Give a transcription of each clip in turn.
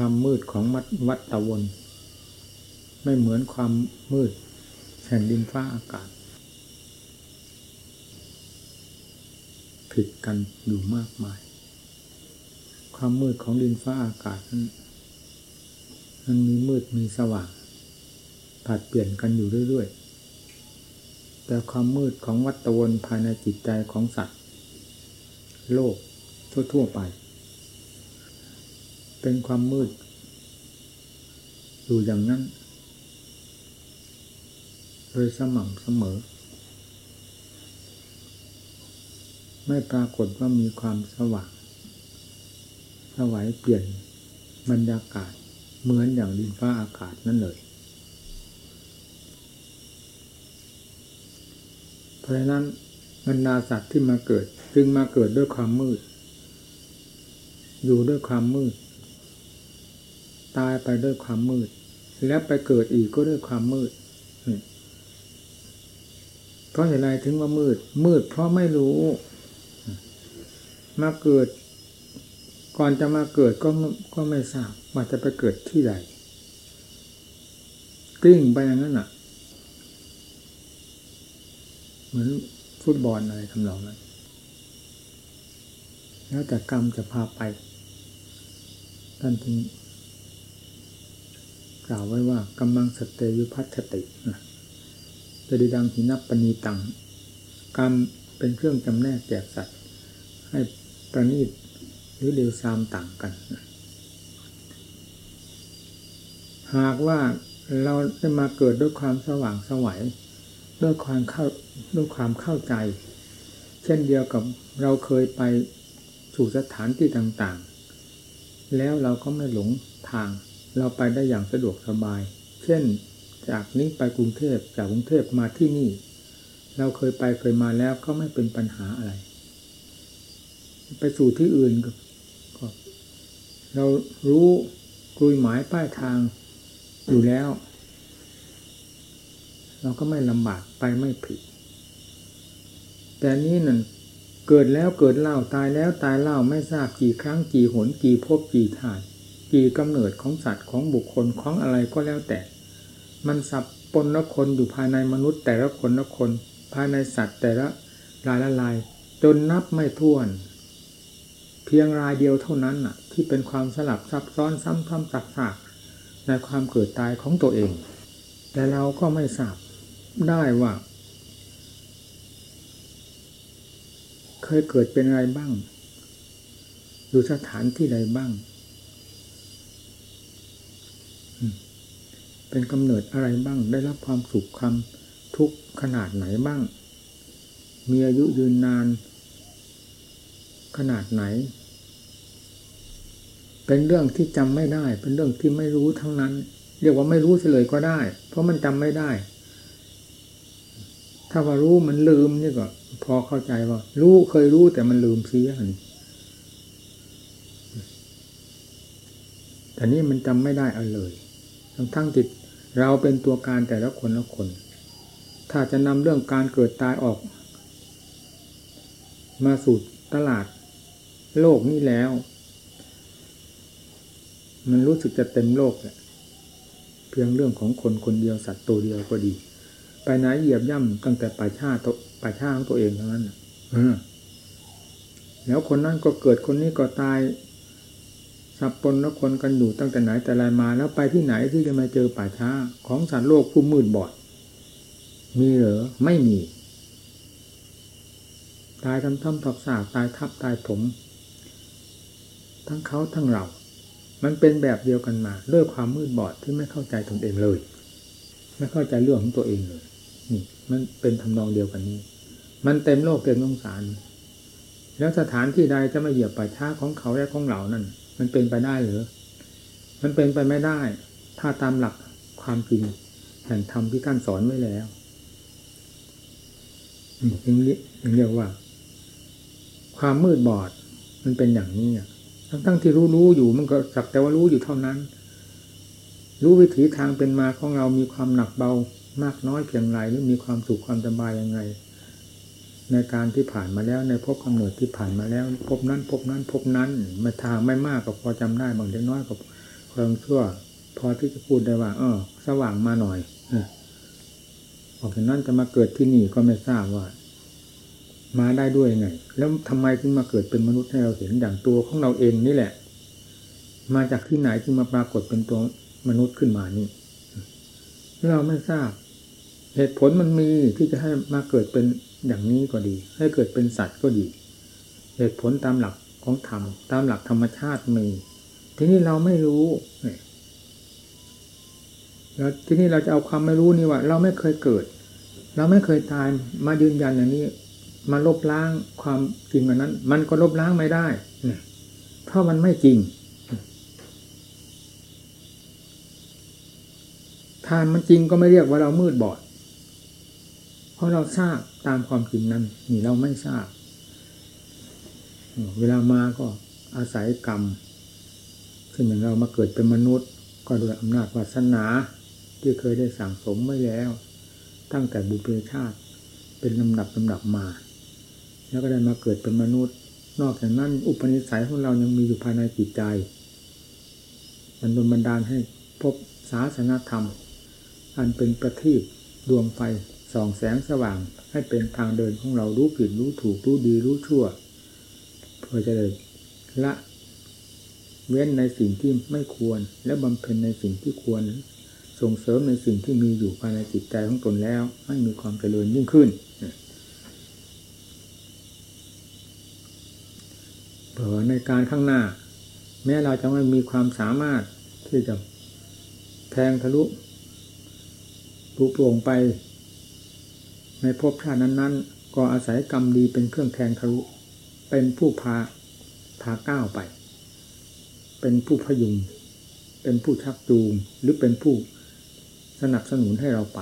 ความมืดของวัดตะวน ไม่เหมือนความมืดแห่งดินฟ้าอากาศ ผิดกันอยู่มากมาย ความมืดของดินฟ้าอากาศนั้นมันมีมืดมีสว่างผัดเปลี่ยนกันอยู่เรื่อยๆ แต่ความมืดของวัตวนภายในจิตใจของสัตว์ โลกทั่วๆไป เป็นความมืด อยู่อย่างนั้นโดยสม่ำเสมอ ไม่ปรากฏว่ามีความสว่างสวัยเปลี่ยนบรรยากาศเหมือนอย่างดินฟ้าอากาศนั่นเลยเพราะฉะนั้นบรรดาสัตว์ที่มาเกิด จึงมาเกิดด้วยความมืด อยู่ด้วยความมืด ตายไปด้วยความมืด แล้วไปเกิดอีกก็ด้วยความมืดเพราะเหตุไรถึงว่ามืด มืดเพราะไม่รู้ มาเกิด ก่อนจะมาเกิดก็ก็ไม่ทราบว่าจะไปเกิดที่ใดกลิ้งไปอย่างนั้นอะ เหมือนฟุตบอลอะไรทำนองนั้นแล้วแต่กรรมจะพาไปท่านจึง กล่าวไว้ว่ากำลังสเตยุพัฒติจะดีดังหินับปณีตังกรรมเป็นเครื่องจำแนกแจกสัตว์ ให้ประณีตหรือเร็วซามต่างกัน หากว่าเราได้มาเกิดด้วยความสว่างสวัยด้วยความเข้าด้วยความเข้าใจ เช่นเดียวกับเราเคยไปสู่สถานที่ต่างๆ แล้วเราก็ไม่หลงทาง เราไปได้อย่างสะดวกสบาย เช่น จากนี้ไปกรุงเทพจากกรุงเทพมาที่นี่ เราเคยไปเคยมาแล้วก็ไม่เป็นปัญหาอะไร ไปสู่ที่อื่นก็เรารู้กลุยหมายป้ายทางอยู่แล้ว เราก็ไม่ลำบากไปไม่ผิด แต่นี้นั่นเกิดแล้วเกิดเล่าตายแล้วตายเล่าไม่ทราบกี่ครั้งกี่หนกี่พบกี่ทาน กี่กำเนิดของสัตว์ของบุคคลของอะไรก็แล้วแต่ มันสับปนละคนอยู่ภายในมนุษย์แต่ละคนละคน ภายในสัตว์แต่ละลายละลาย จนนับไม่ถ้วน เพียงรายเดียวเท่านั้นน่ะ ที่เป็นความสลับซับซ้อนซ้ำซ้ำซักซากในความเกิดตายของตัวเอง แต่เราก็ไม่ทราบได้ว่า เคยเกิดเป็นอะไรบ้าง อยู่สถานที่ใดบ้าง เป็นกำเนิดอะไรบ้าง ได้รับความสุขความทุกข์ขนาดไหนบ้าง มีอายุยืนนาน ขนาดไหน เป็นเรื่องที่จำไม่ได้ เป็นเรื่องที่ไม่รู้ทั้งนั้น เรียกว่าไม่รู้เลยก็ได้ เพราะมันจำไม่ได้ ถ้าว่ารู้มันลืมนี่ก็พอเข้าใจว่า รู้เคยรู้แต่มันลืมเสียนี่แต่นี่มันจำไม่ได้เอาเลย ทั้งทั้งจิต เราเป็นตัวการแต่ละคนละคน ถ้าจะนำเรื่องการเกิดตายออก มาสู่ตลาดโลกนี้แล้ว มันรู้สึกจะเต็มโลกแหละเพียงเรื่องของคนคนเดียวสัตว์ตัวเดียวก็ดี ไปไหนเหยียบย่ำตั้งแต่ป่าชาตป่าชาของตัวเองเท่านั้นแล้วคนนั้นก็เกิดคนนี้ก็ตาย สับปนแล้วคนกันอยู่ตั้งแต่ไหนแต่ไรมาแล้วไปที่ไหนที่จะมาเจอป่าช้า ของสัตว์โลกผู้มืดบอด มีเหรอไม่มี ตายทำทำทับสากตายทับตายถม ทั้งเขาทั้งเรา มันเป็นแบบเดียวกันมา ด้วยความมืดบอดที่ไม่เข้าใจตนเองเลย ไม่เข้าใจเรื่องของตัวเองเลยนี่มันเป็นทำนองเดียวกันนี้ มันเต็มโลกเต็มสงสาร แล้วสถานที่ใดจะมาเหยียบป่าช้าของเขาและของเรานั่น มันเป็นไปได้หรือมันเป็นไปไม่ได้ ถ้าตามหลักความจริงแห่งธรรมที่ท่านสอนไว้แล้วจึงเรียกว่า ความมืดบอด มันเป็นอย่างนี้ทั้งทั้งที่รู้รู้อยู่มันก็สักแต่ว่ารู้อยู่เท่านั้น รู้วิถีทางเป็นมาของเรามีความหนักเบามากน้อยเพียงไรหรือมีความสุขความสบายยังไง ในการที่ผ่านมาแล้วในพบกำเนิดที่ผ่านมาแล้วพบนั้นพบนั้นพบนั้นมาทางไม่มากก็พอจำได้บางเล็กน้อยก็พอความชั่ว พอที่จะพูดได้ว่า เออ สว่างมาหน่อยออกจากนั้นจะมาเกิดที่นี่ก็ไม่ทราบว่า มาได้ด้วยไง แล้วทำไมถึงมาเกิดเป็นมนุษย์ให้เราเห็นอย่างตัวของเราเองนี่แหละ มาจากที่ไหนจึงมาปรากฏเป็นตัวมนุษย์ขึ้นมานี่เราไม่ทราบ เหตุผลมันมีที่จะให้มาเกิดเป็น อย่างนี้ก็ดี ให้เกิดเป็นสัตว์ก็ดี เหตุผลตามหลักของธรรมตามหลักธรรมชาติมี ทีนี้เราไม่รู้แล้วทีนี้เราจะเอาความไม่รู้นี่ว่า เราไม่เคยเกิด เราไม่เคยตายมายืนยันอย่างนี้ มาลบล้างความจริงอันนั้น มันก็ลบล้างไม่ได้เพราะมันไม่จริงถ้ามันจริงก็ไม่เรียกว่าเรามืดบอด เพราะเราทราบตามความจริงนั้น นี่เราไม่ทราบ เวลามาก็อาศัยกรรมเช่นอย่างเรามาเกิดเป็นมนุษย์ ก็โดยอำนาจวาสนาที่เคยได้สั่งสมไว้แล้ว ตั้งแต่บุพเพชาติเป็นลำดับลำดับมา แล้วก็ได้มาเกิดเป็นมนุษย์ นอกจากนั้น อุปนิสัยของเรายังมีอยู่ภายในจิตใจ มันโดนบันดาลให้พบศาสนธรรม อันเป็นประทีปดวงไฟ ส่องแสงสว่างให้เป็นทางเดินของเรารู้ผิดรู้ถูกรู้ดีรู้ชั่ว เพื่อจะได้ละเว้นในสิ่งที่ไม่ควร และบำเพ็ญในสิ่งที่ควร ส่งเสริมในสิ่งที่มีอยู่ภายในจิตใจของตนแล้ว ให้มีความเจริญยิ่งขึ้นเผื่อในการข้างหน้า แม้เราจะไม่มีความสามารถที่จะแทงทะลุปลุกปลงไป ในภพชาตินั้นๆ ก็อาศัยกรรมดีเป็นเครื่องแทงทะลุ เป็นผู้พาพาก้าวไป เป็นผู้พยุง เป็นผู้ชักจูง หรือเป็นผู้สนับสนุนให้เราไป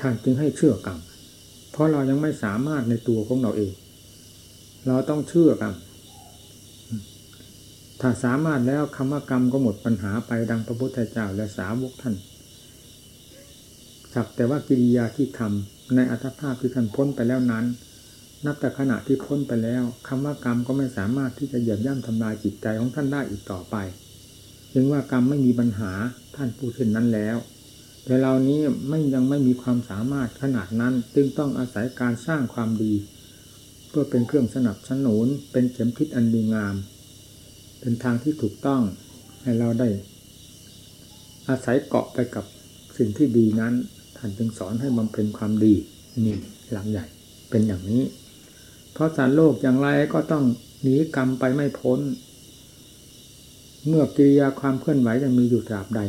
ท่านจึงให้เชื่อกรรม เพราะเรายังไม่สามารถในตัวของเราเอง เราต้องเชื่อกรรม ถ้าสามารถแล้วคำว่ากรรมก็หมดปัญหาไปดังพระพุทธเจ้าและสาวกท่าน สักแต่ว่ากิริยาที่ทำในอัตภาพที่ท่านพ้นไปแล้วนั้น นับแต่ขณะที่พ้นไปแล้วคำว่ากรรมก็ไม่สามารถที่จะเหยียบย่ำทำลายจิตใจของท่านได้อีกต่อไปจึงว่ากรรมไม่มีปัญหาท่านพูดเช่นนั้นแล้ว แต่เรานี้ไม่ยังไม่มีความสามารถขนาดนั้นจึงต้องอาศัยการสร้างความดี เพื่อเป็นเครื่องสนับสนุนเป็นเข็มทิศอันดีงาม เป็นทางที่ถูกต้องให้เราได้ อาศัยเกาะไปกับสิ่งที่ดีนั้น ท่านจึงสอนให้บำเพ็ญความดีนี่หลังใหญ่เป็นอย่างนี้ เพราะสารโลกอย่างไรก็ต้องหนีกรรมไปไม่พ้น เมื่อกิริยาความเคลื่อนไหวยังมีอยู่ตราบใด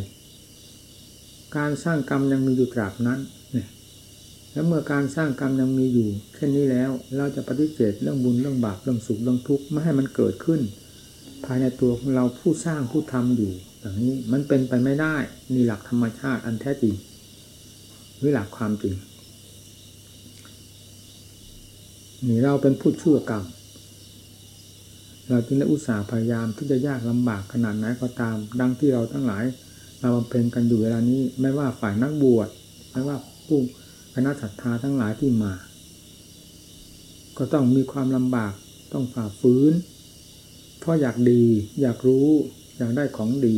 การสร้างกรรมยังมีอยู่ตราบนั้นเนี่ยแล้วเมื่อการสร้างกรรมยังมีอยู่เช่นนี้แล้ว เราจะปฏิเสธเรื่องบุญเรื่องบาปเรื่องสุขเรื่องทุกข์ไม่ให้มันเกิดขึ้น ภายในตัวของเราผู้สร้างผู้ทำอยู่อย่างนี้มันเป็นไปไม่ได้นี่หลักธรรมชาติอันแท้จริง หรือหลักความจริงนี่เราเป็นผู้ชั่วกรรม เราจึงได้อุตส่าห์พยายามที่จะยากลำบากขนาดไหนก็ตาม ดังที่เราทั้งหลาย เราบำเพ็ญกันอยู่เวลานี้ ไม่ว่าฝ่ายนักบวชไม่ว่าผู้คณะศรัทธาทั้งหลายที่มา ก็ต้องมีความลำบากต้องฝ่าฟื้นเพราะอยากดี อยากรู้ อยากได้ของดี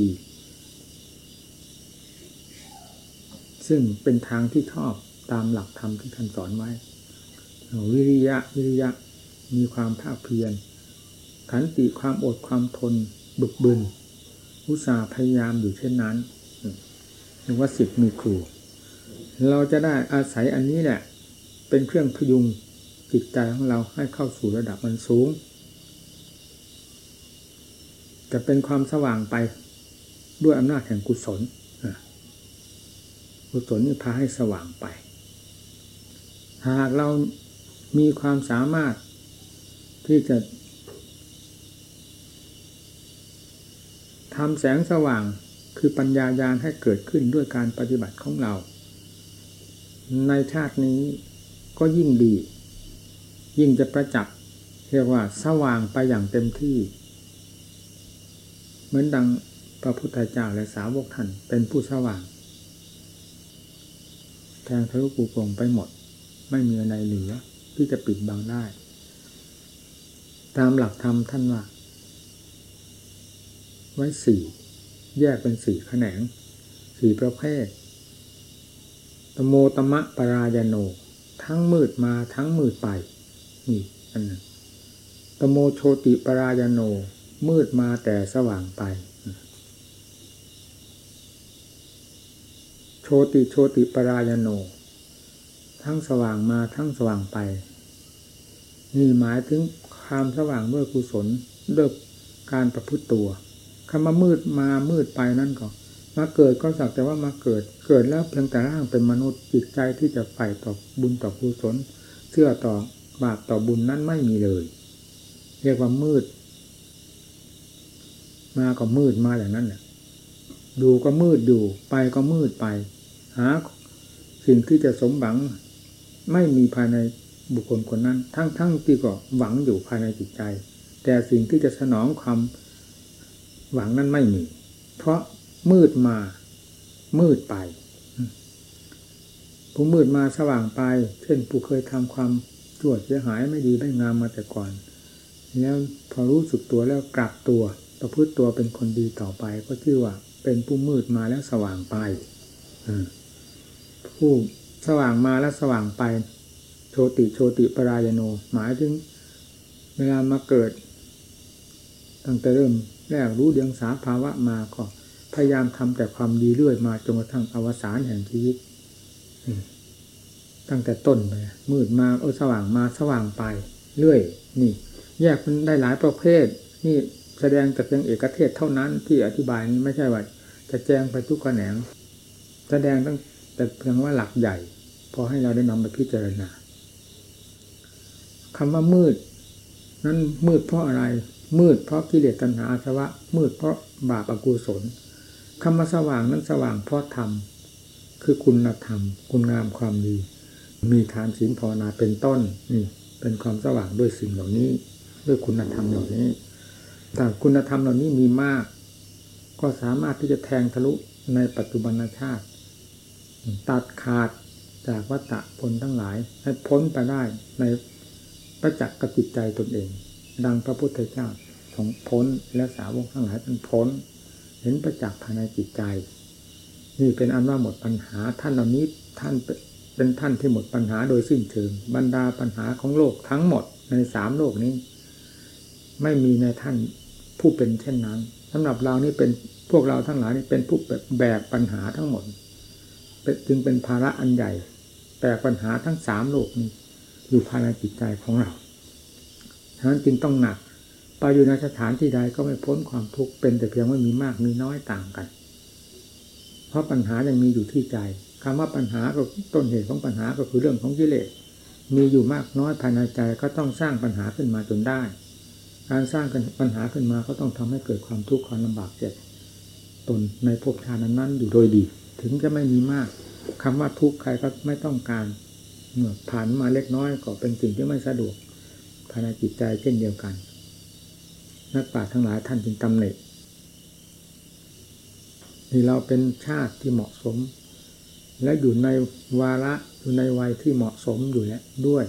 ซึ่งเป็นทางที่ชอบตามหลักธรรมที่ท่านสอนไว้ วิริยะวิริยะมีความภาคเพียรขันติความอดความทน บึกบึนอุตสาห์พยายามอยู่เช่นนั้นเรียกว่าสิทธิ์มีครู เราจะได้อาศัยอันนี้แหละ เป็นเครื่องพยุงจิตใจของเราให้เข้าสู่ระดับมันสูง จะเป็นความสว่างไปด้วยอำนาจแห่งกุศล กุศลนี่พาให้สว่างไป หากเรามีความสามารถที่จะทำแสงสว่างคือปัญญายาณให้เกิดขึ้นด้วยการปฏิบัติของเรา ในชาตินี้ก็ยิ่งดี ยิ่งจะประจักษ์เรียกว่าสว่างไปอย่างเต็มที่ เหมือนดังพระพุทธเจ้าและสาวกท่านเป็นผู้สว่าง แทงทะลุปูโปร่งไปหมด ไม่มีอะไรเหลือ ที่จะปิดบังได้ ตามหลักธรรมท่านว่า ไว้สี่ แยกเป็นสี่แขนง สี่ประเภทตโมตมะปรายโน ทั้งมืดมาทั้งมืดไป นี่อันนึงตโมโชติปรายโน มืดมาแต่สว่างไป โชติโชติปรายโน ทั้งสว่างมาทั้งสว่างไป นี่หมายถึงความสว่างด้วยกุศลด้วยการประพฤติตัวคำว่ามืดมามืดไปนั่นก็มาเกิดก็สักแต่ว่ามาเกิด เกิดแล้วเพียงแต่ร่างเป็นมนุษย์จิตใจที่จะใฝ่ต่อบุญต่อกุศลเชื่อต่อบาปต่อบุญนั้นไม่มีเลย เรียกว่ามืด มาก็มืดมาอย่างนั้นแหละดูก็มืดอยู่ไปก็มืดไป หาสิ่งที่จะสมหวังไม่มีภายในบุคคลคนนั้น ทั้งๆทที่ก็หวังอยู่ภายในจิตใจ แต่สิ่งที่จะสนองความหวังนั้นไม่มี เพราะมืดมา มืดไป ผู้มืดมาสว่างไป เช่นผู้เคยทำความชั่วเสียหายไม่ดีไม่งามมาแต่ก่อน แล้วพอรู้สึกตัวแล้วกลับตัว ประพฤติตัวเป็นคนดีต่อไป ก็ชื่อว่า เป็นผู้มืดมาแล้วสว่างไป ผู้สว่างมาแล้วสว่างไป โชติโชติปรายโน หมายถึง เวลามาเกิด ตั้งแต่เริ่มแรกรู้เดียงสาภาวะมาก็พยายามทำแต่ความดีเรื่อยมาจนกระทั่งอวสานแห่งชีวิตตั้งแต่ต้นไปมืดมาเออสว่างมาสว่างไปเรื่อย นี่ แยกมันได้หลายประเภท นี่แสดงแต่เพียงเอกเทศเท่านั้นที่อธิบายนี้ไม่ใช่ว่าจะแจ้งไปทุกแขนง แสดงตั้ง แต่เพียงว่าหลักใหญ่ พอให้เราได้นำไปพิจารณาคำว่ามืด นั้นมืดเพราะอะไร มืดเพราะกิเลสตัณหาอาสวะ มืดเพราะบาปอกุศลคำว่าสว่างนั้นสว่างเพราะธรรมคือคุณธรรม คุณงามความดี มีทานศีลภาวนาเป็นต้นนี่เป็นความสว่างด้วยสิ่งเหล่านี้ ด้วยคุณธรรมเหล่านี้ แต่คุณธรรมเหล่านี้มีมาก ก็สามารถที่จะแทงทะลุในปัจจุบันชาติ ตัดขาดจากวัฏผลทั้งหลาย ให้พ้นไปได้ในประจักษ์กับจิตใจตนเอง ดังพระพุทธเจ้าของพ้นและสาวกทั้งหลายเป็นพ้น เห็นประจักษ์ภายในจิตใจ นี่เป็นอันว่าหมดปัญหาท่านเหล่านี้ท่านเป็นท่านที่หมดปัญหาโดยสิ้นเชิงบรรดาปัญหาของโลกทั้งหมดในสามโลกนี้ ไม่มีในท่านผู้เป็นเช่นนั้นสำหรับเรานี่เป็นพวกเราทั้งหลายนี่เป็นผู้แบกปัญหาทั้งหมด จึงเป็นภาระอันใหญ่แบกปัญหาทั้งสามโลกนี้ อยู่ภายในจิตใจของเราฉะนั้นจึงต้องหนักไปอยู่ในสถานที่ใดก็ไม่พ้นความทุกข์เป็นแต่เพียงว่ามีมากมีน้อยต่างกัน เพราะปัญหายังมีอยู่ที่ใจคำว่าปัญหาก็ต้นเหตุของปัญหาก็คือเรื่องของกิเลสมีอยู่มากน้อยภายในใจก็ต้องสร้างปัญหาขึ้นมาจนได้ การสร้างปัญหาขึ้นมาก็ต้องทำให้เกิดความทุกข์ความลำบากเจ็บตนในภพชาตินั้นอยู่โดยดี ถึงจะไม่มีมากคำว่าทุกข์ใครก็ไม่ต้องการเมื่อผ่านมาเล็กน้อยก็เป็นสิ่งที่ไม่สะดวกภายในจิตใจเช่นเดียวกัน นักปราชญ์ทั้งหลายท่านจึงตำหนินี่เราเป็นชาติที่เหมาะสม และอยู่ในวาระอยู่ในวัยที่เหมาะสมอยู่แล้วด้วย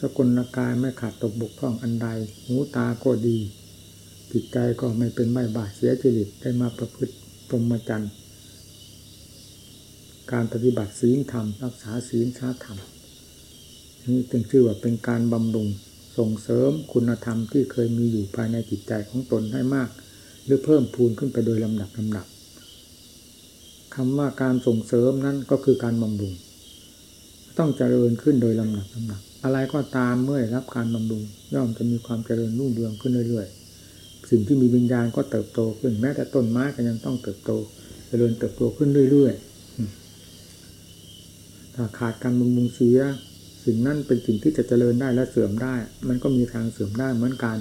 สกลกายไม่ขาดตกบกพร่องอันใด หูตาก็ดีจิตใจก็ไม่เป็นไม่บาดเสียจริตได้มาประพฤติปรมจรรย์ การปฏิบัติศีลธรรม รักษาศีลชาธรรม นี่จึงชื่อว่าเป็นการบำรุงส่งเสริมคุณธรรมที่เคยมีอยู่ภายในจิตใจของตนให้มาก หรือเพิ่มพูนขึ้นไปโดยลำดับลำดับคำว่าการส่งเสริมนั้นก็คือการบำรุง ต้องเจริญขึ้นโดยลำดับลำดับ อะไรก็ตามเมื่อรับการบำรุง ย่อมจะมีความเจริญรุ่งเรืองขึ้นเรื่อยๆ สิ่งที่มีวิญญาณก็เติบโตขึ้นแม้แต่ต้นไม้ก็ยังต้องเติบโต เจริญเติบโตขึ้นเรื่อยๆ ถ้าขาดการบำรุงเสีย สิ่งนั้นเป็นสิ่งที่จะเจริญได้และเสื่อมได้ มันก็มีทางเสื่อมได้เหมือนกัน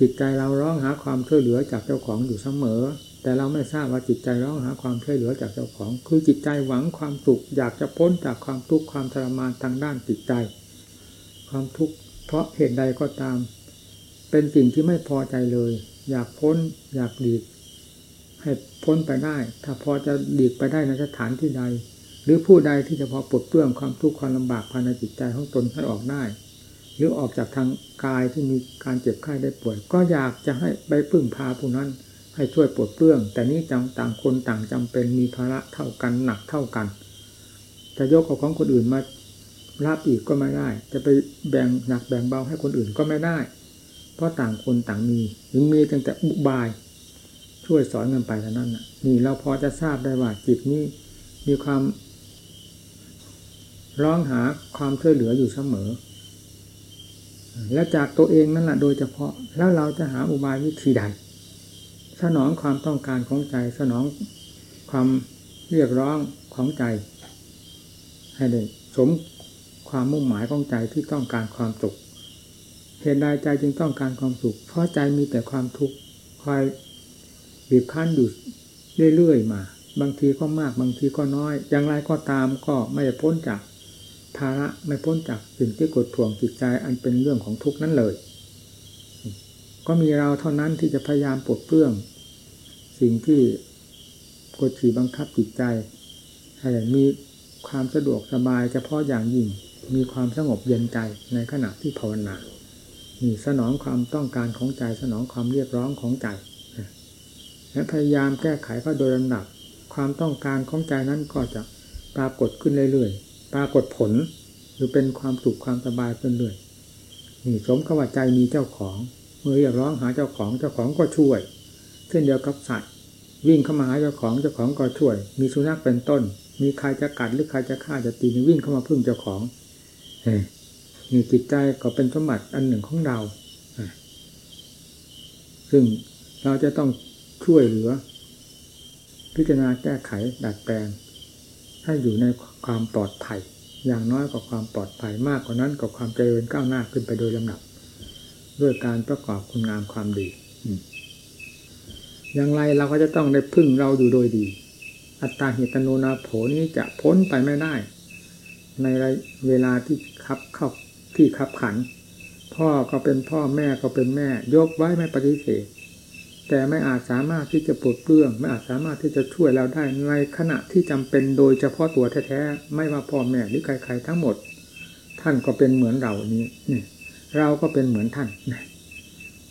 จิตใจเราร้องหาความช่วยเหลือจากเจ้าของอยู่เสมอ แต่เราไม่ทราบว่าจิตใจร้องหาความช่วยเหลือจากเจ้าของ คือจิตใจหวังความสุขอยากจะพ้นจากความทุกข์ความทรมานทางด้านจิตใจ ความทุกข์เพราะเหตุใดก็ตาม เป็นสิ่งที่ไม่พอใจเลย อยากพ้น อยากหลีกให้พ้นไปได้ ถ้าพอจะหลีกไปได้ในสถานที่ใด หรือผู้ใดที่จะพอปลดเปลื้องความทุกข์ความลำบากภายในจิตใจของตนให้ออกได้ หรือออกจากทางกายที่มีการเจ็บไข้ได้ป่วย ก็อยากจะให้ไปพึ่งพาผู้นั้น ให้ช่วยปลดเปลื้อง แต่นี้จำต่างคนต่างจำเป็นมีภาระเท่ากันหนักเท่ากันจะยกเอาของคนอื่นมารับอีกก็ไม่ได้ จะไปแบ่งหนักแบ่งเบาให้คนอื่นก็ไม่ได้ เพราะต่างคนต่างมีถึงมีตั้งแต่อุบาย ช่วยสอนกันไปเท่านั้นนี่เราพอจะทราบได้ว่าจิตนี้มีความ ร้องหาความช่วยเหลืออยู่เสมอ และจากตัวเองนั่นแหละโดยเฉพาะแล้วเราจะหาอุบายวิธีใด สนองความต้องการของใจ สนองความเรียกร้องของใจ ให้ได้สมความมุ่งหมายของใจที่ต้องการความสุขเหตุใดใจจึงต้องการความสุข เพราะใจมีแต่ความทุกข์คอยบีบคั้นอยู่เรื่อยๆมา บางทีก็มากบางทีก็น้อย อย่างไรก็ตามก็ไม่พ้นจาก ภาระไม่พ้นจากสิ่งที่กดท่วงจิตใจอันเป็นเรื่องของทุกข์นั้นเลย ก็มีเราเท่านั้นที่จะพยายามปลดเปลื้อง สิ่งที่กดขี่บังคับจิตใจให้มีความสะดวกสบายเฉพาะอย่างยิ่งมีความสงบเย็นใจในขณะที่ภาวนานี่สนองความต้องการของใจสนองความเรียกร้องของใจและพยายามแก้ไขก็โดยลำดับความต้องการของใจนั้นก็จะปรากฏขึ้นเรื่อยๆ ปรากฏผลหรือเป็นความสุขความสบายขึ้นเรื่อยนี่สมกับว่าใจมีเจ้าของเมื่อเรียกร้องหาเจ้าของเจ้าของก็ช่วย เช่นเดียวกับสัตว์ วิ่งเข้ามาหาเจ้าของเจ้าของก็ช่วย มีสุนัขเป็นต้น มีใครจะกัดหรือใครจะฆ่าจะตีวิ่งเข้ามาพึ่งเจ้าของนี่จิตใจก็เป็นสมบัติอันหนึ่งของเราซึ่งเราจะต้องช่วยเหลือ พิจารณาแก้ไขดัดแปลงให้อยู่ใน ความปลอดภัย อย่างน้อยกว่าความปลอดภัยมากกว่านั้นกับความเจริญก้าวหน้าขึ้นไปโดยลำดับ ด้วยการประกอบคุณงามความดีอย่างไรเราก็จะต้องได้พึ่งเราอยู่โดยดี อัตตาเหตโนนาโผนี้จะพ้นไปไม่ได้ ในเวลาที่คับเข้าที่ขับขัน พ่อก็เป็นพ่อแม่ก็เป็นแม่ ยกไว้ไม่ปฏิเสธ แต่ไม่อาจสามารถที่จะปลดเปลื้อง ไม่อาจสามารถที่จะช่วยเราได้ในขณะที่จำเป็นโดยเฉพาะตัวแท้ๆไม่ว่าพ่อแม่หรือใครๆทั้งหมด ท่านก็เป็นเหมือนเรานี้นี่เราก็เป็นเหมือนท่าน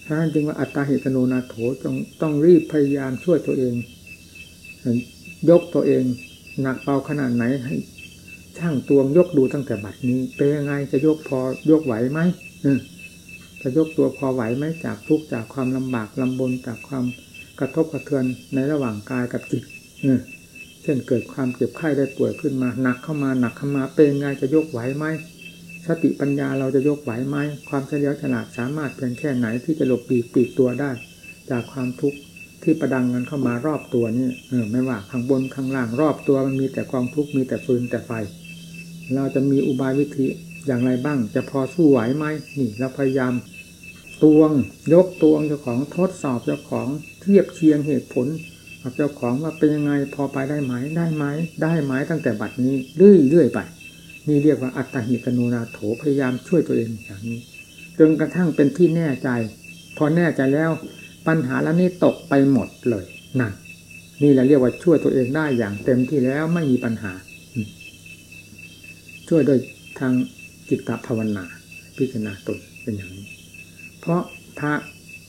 ท่านจึงว่าอัตตาเหตโนนาโถต้องต้องรีบพยายามช่วยตัวเอง ยกตัวเองหนักเบาขนาดไหนให้ช่างตวงยกดูตั้งแต่บัดนี้ เป็นยังไงจะยกพอยกไหวไหม จะยกตัวพอไหวไหมจากทุกจากความลำบากลำบนจากความกระทบกระเทือนในระหว่างกายกับจิตเช่นเกิดความเจ็บไข้ได้ป่วยขึ้นมาหนักเข้ามาหนักเข้ามาเป็นยังไงจะยกไหวไหมสติปัญญาเราจะยกไหวไหมความเฉลียวฉลาดสามารถเพียงแค่ไหนที่จะหลบปีกปีกตัวได้ จากความทุกข์ที่ประดังกันเข้ามารอบตัวนี่เออไม่ว่าข้างบนข้างล่างรอบตัวมันมีแต่กองทุกข์มีแต่ฟืนแต่ไฟ เราจะมีอุบายวิธีอย่างไรบ้าง จะพอสู้ไหวไหมนี่เราพยายาม ตวงยกตวงเจ้าของทดสอบเจ้าของเทียบเคียงเหตุผลกับเจ้าของว่าเป็นยังไงพอไปได้ไหมได้ไหมได้ไหมตั้งแต่บัดนี้เรื่อยเรื่อยไป นี่เรียกว่าอัตหิกนูนาโถพยายามช่วยตัวเองอย่างนี้จนกระทั่งเป็นที่แน่ใจ พอแน่ใจแล้ว ปัญหาแล้วนี่ตกไปหมดเลยนั่นนี่แหละเรียกว่าช่วยตัวเองได้อย่างเต็มที่แล้วไม่มีปัญหา ช่วยโดยทางจิตภาวนา พิจารณาตนเป็นอย่างนี้ เพราะภา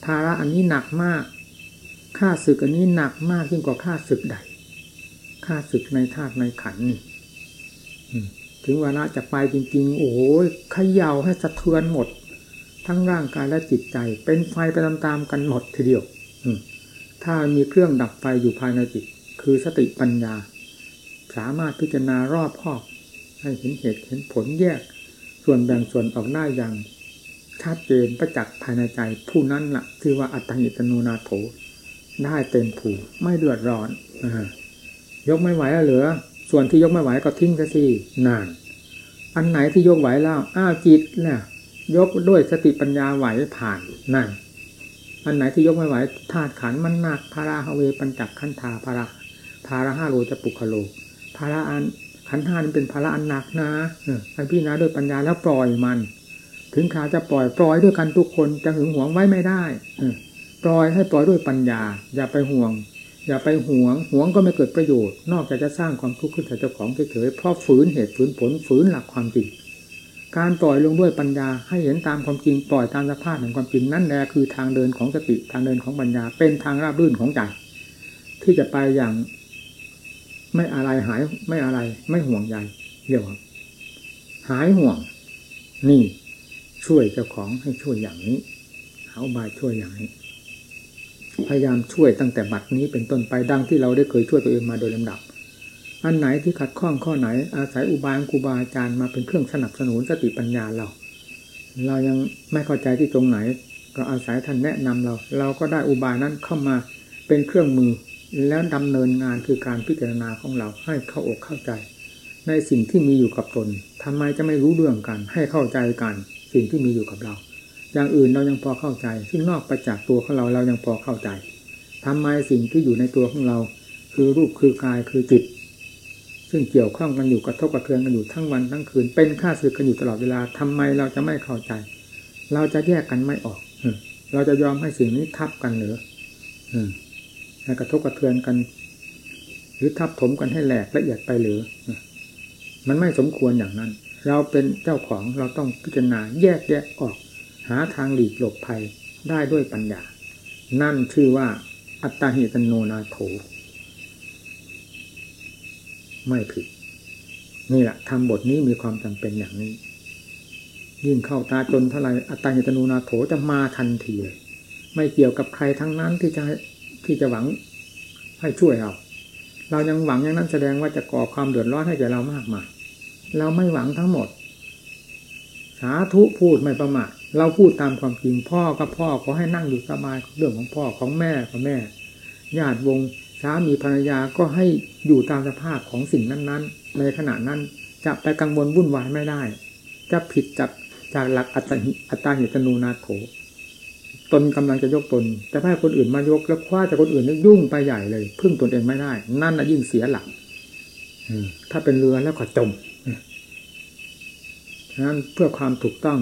ภาระอันนี้หนักมากค่าศึกอันนี้หนักมากยิ่งกว่าค่าศึกใดค่าศึกในธาตุในขันนี่ถึงเวลาจะไปจริง ๆ โอ้โหขย่าให้สะเทือนหมด ทั้งร่างกายและจิตใจ เป็นไฟไปตามๆกันหมดทีเดียวถ้ามีเครื่องดับไฟอยู่ภายในจิต คือสติปัญญา สามารถพิจารณารอบคอบ ให้เห็นเหตุเห็นผลแยก ส่วนแบ่งส่วนออกหน้าอย่าง ชัดเจนประจักษ์ภายในใจ ผู้นั้นละ่ะคือว่าอัตติตโนนาโถได้เต็มผูไม่เดือดร้อนอยกไม่ไหวแล้วเหลือ ส่วนที่ยกไม่ไหวก็ทิ้งซะสินาน อันไหนที่ยกไหวแล้วอ้าวจิตเนี่ยยกด้วยสติปัญญาไหวผ่านนั่นอันไหนที่ยกไม่ไหวธาตุขันมันหนักภาราฮเวปัญจักขันธาภาระภาระห้าโลจะปุคโลภาระอันขันห้านั้นเป็นภาระอันหนักนะให้พี่นะด้วยปัญญาแล้วปล่อยมัน ถึงขาจะปล่อยปล่อยด้วยกันทุกคนจะหึงหวงไว้ไม่ได้ปล่อยให้ปล่อยด้วยปัญญา อย่าไปห่วง อย่าไปห่วงห่วงก็ไม่เกิดประโยชน์ นอกจากจะสร้างความทุกข์ขึ้นแต่เจ้าของเฉยๆเพราะฝืนเหตุฝืนผลฝืนหลักความจริงการปล่อยลงด้วยปัญญาให้เห็นตามความจริงปล่อยตามสภาพแห่งความจริงนั่นแหละคือทางเดินของสติทางเดินของปัญญาเป็นทางราบรื่นของใจที่จะไปอย่าง ไม่อะไรหายไม่อะไร ไม่ห่วงใยเรียกว่าหายห่วง นี่ ช่วยเจ้าของให้ช่วยอย่างนี้เอาบายช่วยอย่างนี้ พยายามช่วยตั้งแต่บัดนี้เป็นต้นไปดังที่เราได้เคยช่วยตัวเองมาโดยลำดับ อันไหนที่ขัดข้องข้อไหน อาศัยอุบายครูบาอาจารย์มาเป็นเครื่องสนับสนุนสติปัญญาเรา เรายังไม่เข้าใจที่ตรงไหน ก็อาศัยท่านแนะนำเรา เราก็ได้อุบายนั้นเข้ามาเป็นเครื่องมือแล้วดำเนินงานคือการพิจารณาของเราให้เข้าอกเข้าใจ ในสิ่งที่มีอยู่กับตนทำไมจะไม่รู้เรื่องกัน ให้เข้าใจกัน สิ่งที่มีอยู่กับเรา อย่างอื่นเรายังพอเข้าใจ ซึ่งนอกไปจากตัวของเราเรายังพอเข้าใจทำไมสิ่งที่อยู่ในตัวของเรา คือรูปคือกายคือจิต ซึ่งเกี่ยวข้องกันอยู่กระทบกระเทือนกันอยู่ทั้งวันทั้งคืน เป็นข้าศึกกันอยู่ตลอดเวลาทำไมเราจะไม่เข้าใจ เราจะแยกกันไม่ออกเราจะยอมให้สิ่งนี้ทับกันหรือให้กระทบกระเทือนกัน หรือทับถมกันให้แหลกละเอียดไปหรือมันไม่สมควรอย่างนั้น เราเป็นเจ้าของเราต้องพิจารณาแยกแยะออก หาทางหลีกหลบภัยได้ด้วยปัญญา นั่นชื่อว่าอัตตาหิตโนนาโถ ไม่ผิด นี่แหละทำบทนี้มีความจำเป็นอย่างนี้ ยิ่งเข้าตาจนเท่าไรอัตตาหิตโนนาโถจะมาทันทีเลยไม่เกี่ยวกับใครทั้งนั้นที่จะที่จะหวังให้ช่วยเรา เรายังหวังอย่างนั้นแสดงว่าจะก่อความเดือดร้อนให้แก่เรามากมาย เราไม่หวังทั้งหมด สาธุพูดไม่ประมาทเราพูดตามความจริงพ่อก็พ่อขอให้นั่งอยู่สบายเรื่องของพ่อของแม่ของแม่ญาติวงสามีภรรยาก็ให้อยู่ตามสภาพของสิ่งนั้น ๆ ในขณะนั้นจะไปกังวลวุ่นวายไม่ได้ จะผิดจากจากหลักอัตหิอัตตาหิตนูนาโถตนกำลังจะยกตนแต่ถ้คนอื่นมายกแล้วคว้าจากคนอื่นนี่ยุ่งไปใหญ่เลย พึ่งตนเองไม่ได้ นั่นน่ะยิ่งเสียหลักถ้าเป็นเรือแล้วก็จม ฉะนั้นเพื่อความถูกต้อง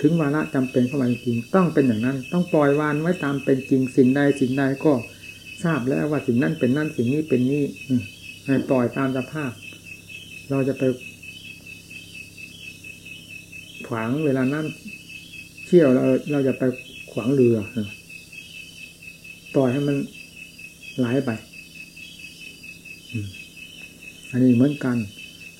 ถึงวาระจำเป็นเข้ามาจริงต้องเป็นอย่างนั้น ต้องปล่อยวานไว้ตามเป็นจริงสิ่งใดสิ่งใดก็ทราบแล้วว่าสิ่งนั้นเป็นนั่นสิ่งนี้เป็นนี้ให้ปล่อยตามสภาพ เราจะไปขวางเวลานั้นเที่ยวเราเราจะไปขวางเรือปล่อยให้มันไหลไป อันนี้เหมือนกัน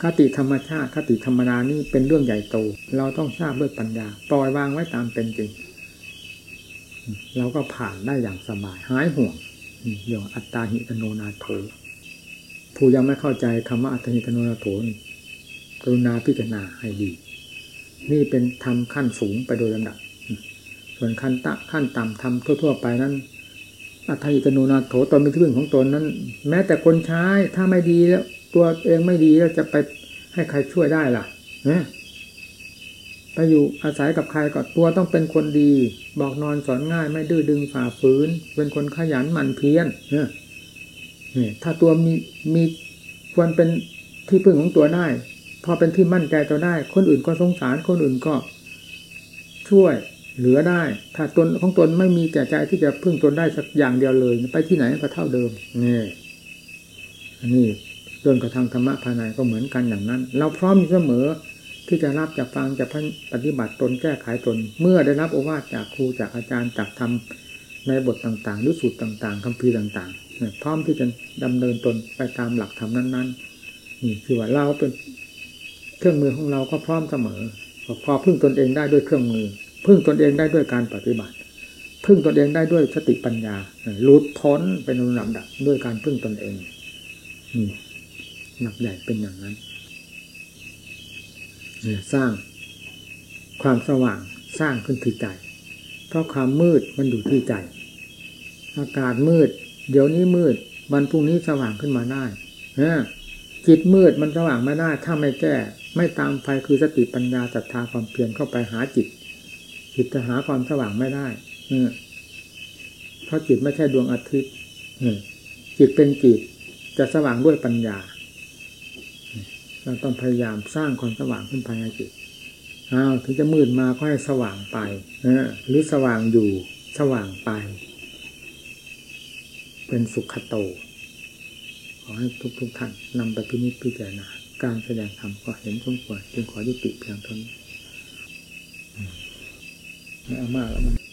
คติธรรมชาติคติธรรมดานี่เป็นเรื่องใหญ่โต เราต้องทราบด้วยปัญญา ปล่อยวางไว้ตามเป็นจริง เราก็ผ่านได้อย่างสบาย หายห่วงเรื่องอัตตาหิตโนนาโถผู้ยังไม่เข้าใจคำว่าอัตตาหิตโนนาโถกรุณาพิจารณาให้ดี นี่เป็นธรรมขั้นสูงไปโดยลำดับ ส่วนขั้นตะขั้นต่ำทำทั่ว ๆ ไปนั้นอัตถิตโนนาโถตนเป็นที่พึ่งของตนนั้น แม้แต่คนใช้ถ้าไม่ดีแล้ว ตัวเองไม่ดีแล้วจะไปให้ใครช่วยได้ล่ะนไปอยู่อาศัยกับใครก็ตัวต้องเป็นคนดี บอกนอนสอนง่ายไม่ดื้อดึงฝ่าฝืน เป็นคนขยันหมั่นเพียรเนี่ยนี่ถ้าตัวมีมีควรเป็นที่พึ่งของตัวได้ พอเป็นที่มั่นใจตัวได้ คนอื่นก็สงสารคนอื่นก็ ช่วยเหลือได้ ถ้าตนของตนไม่มีแก่ใจที่จะพึ่งตนได้สักอย่างเดียวเลย ไปที่ไหนก็เท่าเดิมนี่นี่ จนกระทั่งธรรมะภายในก็เหมือนกันอย่างนั้น เราพร้อมเสมอที่จะรับจากฟังจากปฏิบัติตนแก้ไขตน เมื่อได้รับโอวาทจากครูจากอาจารย์จากธรรมในบทต่างๆหรือสูตรต่างๆคำพีต่างๆพร้อมที่จะดำเนินตนไปตามหลักธรรมนั้นๆนี่คือว่าเราเป็นเครื่องมือของเราก็พร้อมเสมอ พอพึ่งตนเองได้ด้วยเครื่องมือ พึ่งตนเองได้ด้วยการปฏิบัติ พึ่งตนเองได้ด้วยสติปัญญาหลุดพ้นเป็นลำดับด้วยการพึ่งตนเองนี่ หนักใหญ่เป็นอย่างนั้นสร้างความสว่างสร้างขึ้นที่ใจ เพราะความมืดมันอยู่ที่ใจ อากาศมืด เดี๋ยวนี้มืด วันพรุ่งนี้สว่างขึ้นมาได้จิตมืดมันสว่างไม่ได้ ถ้าไม่แก้ ไม่ตามไฟคือสติปัญญาศรัทธาความเพียรเข้าไปหาจิต จิตจะหาความสว่างไม่ได้เพราะจิตไม่ใช่ดวงอาทิตย์จิตเป็นจิตจะสว่างด้วยปัญญา เราต้องพยายามสร้างความสว่างขึ้นภายในจิตอ้าวถึงจะมืดมาก็ให้สว่างไปหรือสว่างอยู่สว่างไป เป็นสุขโต ขอให้ทุกๆทท่านนำไปพินิจพิจารณาการแสดงธรรมก็เห็นสมควรจึงขอยุติเพียงเท่านี้ไม่เอามากแล้วมัน